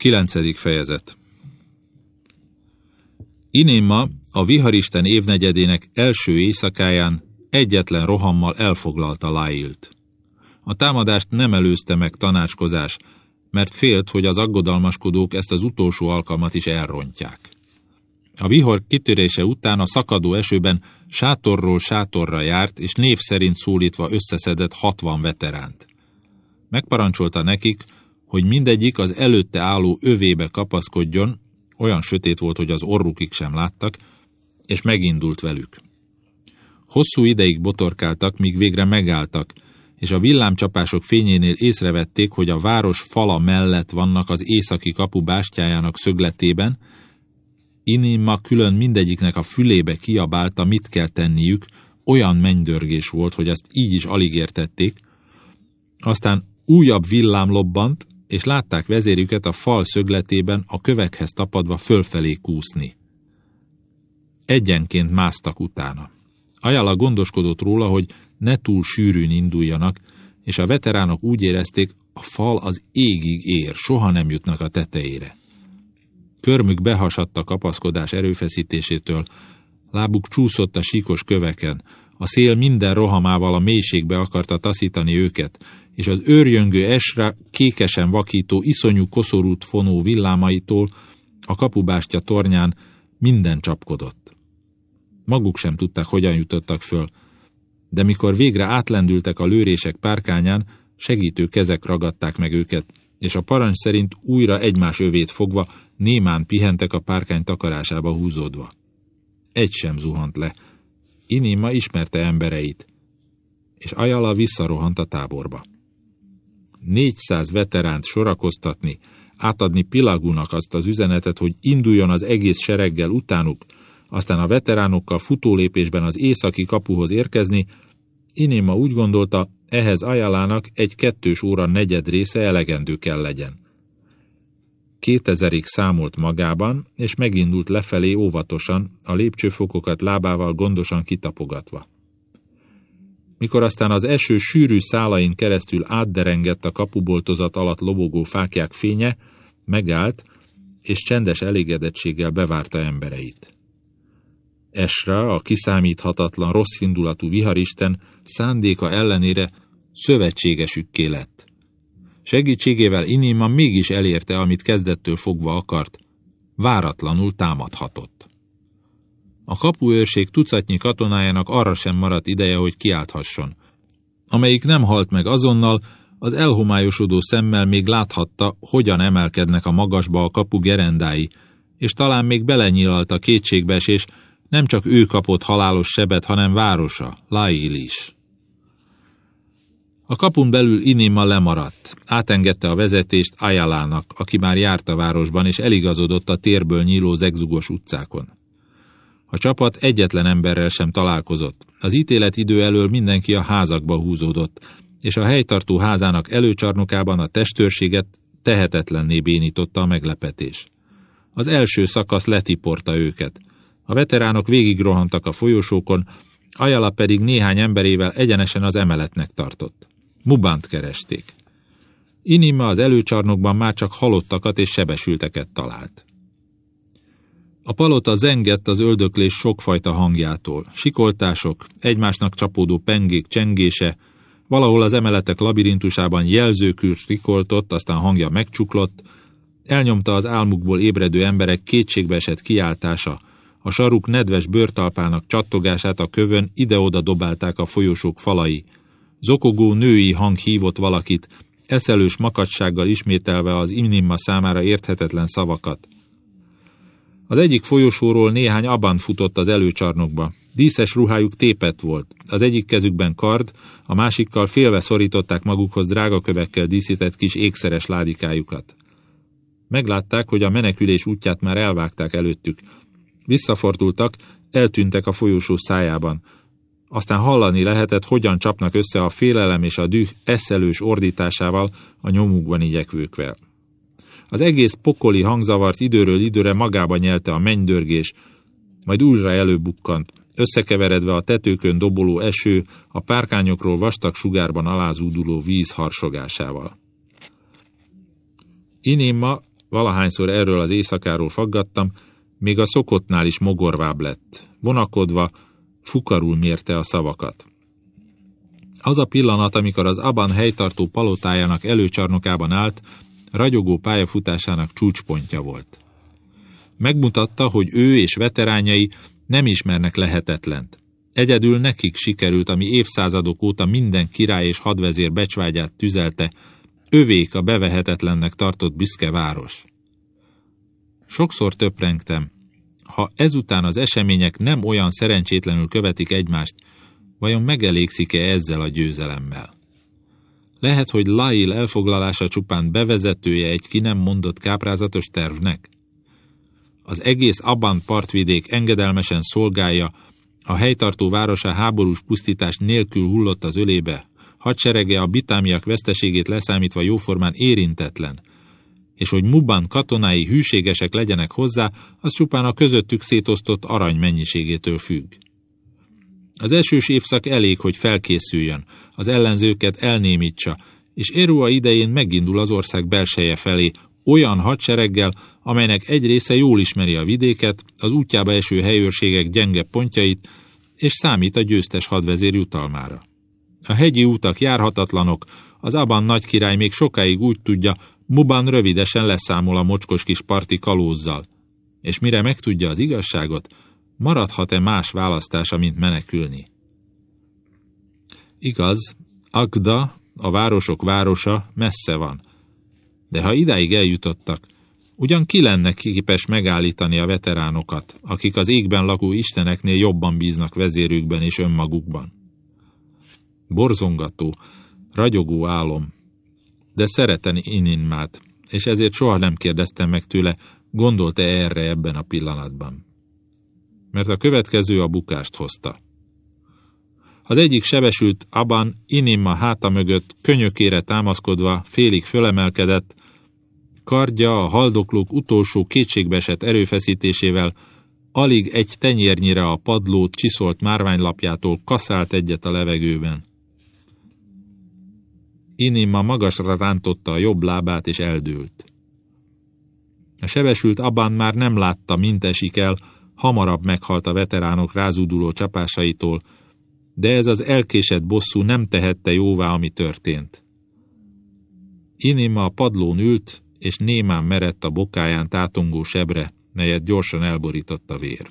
Kilencedik fejezet Inéma a viharisten évnegyedének első éjszakáján egyetlen rohammal elfoglalta Lailt. A támadást nem előzte meg tanácskozás, mert félt, hogy az aggodalmaskodók ezt az utolsó alkalmat is elrontják. A vihar kitörése után a szakadó esőben sátorról sátorra járt, és név szerint szólítva összeszedett hatvan veteránt. Megparancsolta nekik, hogy mindegyik az előtte álló övébe kapaszkodjon, olyan sötét volt, hogy az orrukig sem láttak, és megindult velük. Hosszú ideig botorkáltak, míg végre megálltak, és a villámcsapások fényénél észrevették, hogy a város fala mellett vannak az északi kapu bástyájának szögletében, Inima külön mindegyiknek a fülébe kiabálta, mit kell tenniük, olyan mennydörgés volt, hogy ezt így is alig értették. Aztán újabb villám lobbant, és látták vezérüket a fal szögletében a kövekhez tapadva fölfelé kúszni. Egyenként másztak utána. Ajala gondoskodott róla, hogy ne túl sűrűn induljanak, és a veteránok úgy érezték, a fal az égig ér, soha nem jutnak a tetejére. Körmük behasadt a kapaszkodás erőfeszítésétől, lábuk csúszott a síkos köveken, a szél minden rohamával a mélységbe akarta taszítani őket, és az őrjöngő esre kékesen vakító, iszonyú koszorút fonó villámaitól a kapubástya tornyán minden csapkodott. Maguk sem tudták, hogyan jutottak föl, de mikor végre átlendültek a lőrések párkányán, segítő kezek ragadták meg őket, és a parancs szerint újra egymás övét fogva némán pihentek a párkány takarásába húzódva. Egy sem zuhant le. Inima ismerte embereit, és Ajala visszarohant a táborba. Négyszáz veteránt sorakoztatni, átadni Pilagunak azt az üzenetet, hogy induljon az egész sereggel utánuk, aztán a veteránokkal futólépésben az északi kapuhoz érkezni, Inéma úgy gondolta, ehhez Ajalának egy kettős óra negyed része elegendő kell legyen. Kétezerig számolt magában, és megindult lefelé óvatosan, a lépcsőfokokat lábával gondosan kitapogatva. Mikor aztán az eső sűrű szálain keresztül átderengett a kapuboltozat alatt lobogó fákják fénye, megállt, és csendes elégedettséggel bevárta embereit. Esra, a kiszámíthatatlan, rossz indulatú viharisten szándéka ellenére szövetségesükké lett. Segítségével Inima mégis elérte, amit kezdettől fogva akart, váratlanul támadhatott. A kapuőrség tucatnyi katonájának arra sem maradt ideje, hogy kiálthasson. Amelyik nem halt meg azonnal, az elhomályosodó szemmel még láthatta, hogyan emelkednek a magasba a kapu gerendái, és talán még belenyilalt a kétségbeesés, nem csak ő kapott halálos sebet, hanem városa, Lail is. A kapun belül Inima lemaradt, átengedte a vezetést Ayalának, aki már járt a városban, és eligazodott a térből nyíló zegzugos utcákon. A csapat egyetlen emberrel sem találkozott. Az ítélet idő elől mindenki a házakba húzódott, és a helytartó házának előcsarnokában a testőrséget tehetetlenné bénította a meglepetés. Az első szakasz letiporta őket. A veteránok végig rohantak a folyosókon, Ajala pedig néhány emberével egyenesen az emeletnek tartott. Mubant keresték. Inima az előcsarnokban már csak halottakat és sebesülteket talált. A palota zengett az öldöklés sokfajta hangjától. Sikoltások, egymásnak csapódó pengék csengése, valahol az emeletek labirintusában jelzőkür rikoltott, aztán hangja megcsuklott, elnyomta az álmukból ébredő emberek kétségbeesett kiáltása, a saruk nedves bőrtalpának csattogását a kövön ide-oda dobálták a folyosók falai, Zokogó női hang hívott valakit, eszelős makacsággal ismételve az Imnimma számára érthetetlen szavakat. Az egyik folyosóról néhány aban futott az előcsarnokba. Díszes ruhájuk tépet volt. Az egyik kezükben kard, a másikkal félve szorították magukhoz drágakövekkel díszített kis ékszeres ládikájukat. Meglátták, hogy a menekülés útját már elvágták előttük. Visszafordultak, eltűntek a folyosó szájában. Aztán hallani lehetett, hogyan csapnak össze a félelem és a düh eszelős ordításával a nyomukban igyekvőkvel. Az egész pokoli hangzavart időről időre magába nyelte a mennydörgés, majd újra előbukkant, összekeveredve a tetőkön doboló eső, a párkányokról vastag sugárban alázúduló víz harsogásával. Inéma Valahányszor erről az éjszakáról faggattam, még a szokottnál is mogorvább lett. Vonakodva, fukarul mérte a szavakat. Az a pillanat, amikor az Aban helytartó palotájának előcsarnokában állt, ragyogó pályafutásának csúcspontja volt. Megmutatta, hogy ő és veterányai nem ismernek lehetetlent. Egyedül nekik sikerült, ami évszázadok óta minden király és hadvezér becsvágyát tüzelte, övék a bevehetetlennek tartott büszke város. Sokszor töprengtem, ha ezután az események nem olyan szerencsétlenül követik egymást, vajon megelégszik-e ezzel a győzelemmel? Lehet, hogy Lail elfoglalása csupán bevezetője egy ki nem mondott káprázatos tervnek? Az egész Aban partvidék engedelmesen szolgálja, a helytartó városa háborús pusztítás nélkül hullott az ölébe, hadserege a bitámiak veszteségét leszámítva jóformán érintetlen, és hogy Muban katonái hűségesek legyenek hozzá, az csupán a közöttük szétosztott arany mennyiségétől függ. Az elsős évszak elég, hogy felkészüljön, az ellenzőket elnémítsa, és Erua idején megindul az ország belseje felé, olyan hadsereggel, amelynek egy része jól ismeri a vidéket, az útjába eső helyőrségek gyenge pontjait, és számít a győztes hadvezér jutalmára. A hegyi útak járhatatlanok, az Aban nagykirály még sokáig úgy tudja, Muban rövidesen leszámol a mocskos kis parti kalózzal, és mire megtudja az igazságot, maradhat-e más választása, mint menekülni. Igaz, Agda, a városok városa messze van, de ha idáig eljutottak, ugyan ki lenne képes megállítani a veteránokat, akik az égben lakó isteneknél jobban bíznak vezérükben és önmagukban. Borzongató, ragyogó álom, de szereten Ininmát, és ezért soha nem kérdeztem meg tőle, gondolt-e erre ebben a pillanatban. Mert a következő a bukást hozta. Az egyik sebesült Aban Inimma háta mögött könyökére támaszkodva félig fölemelkedett, kardja a haldoklók utolsó kétségbeesett erőfeszítésével alig egy tenyérnyire a padlót csiszolt márványlapjától kaszált egyet a levegőben. Inima magasra rántotta a jobb lábát és eldőlt. A sebesült Abban már nem látta, mint esik el, hamarabb meghalt a veteránok rázuduló csapásaitól, de ez az elkésett bosszú nem tehette jóvá, ami történt. Inima a padlón ült, és némán merett a bokáján tátongó sebre, melyet gyorsan elborított a vér.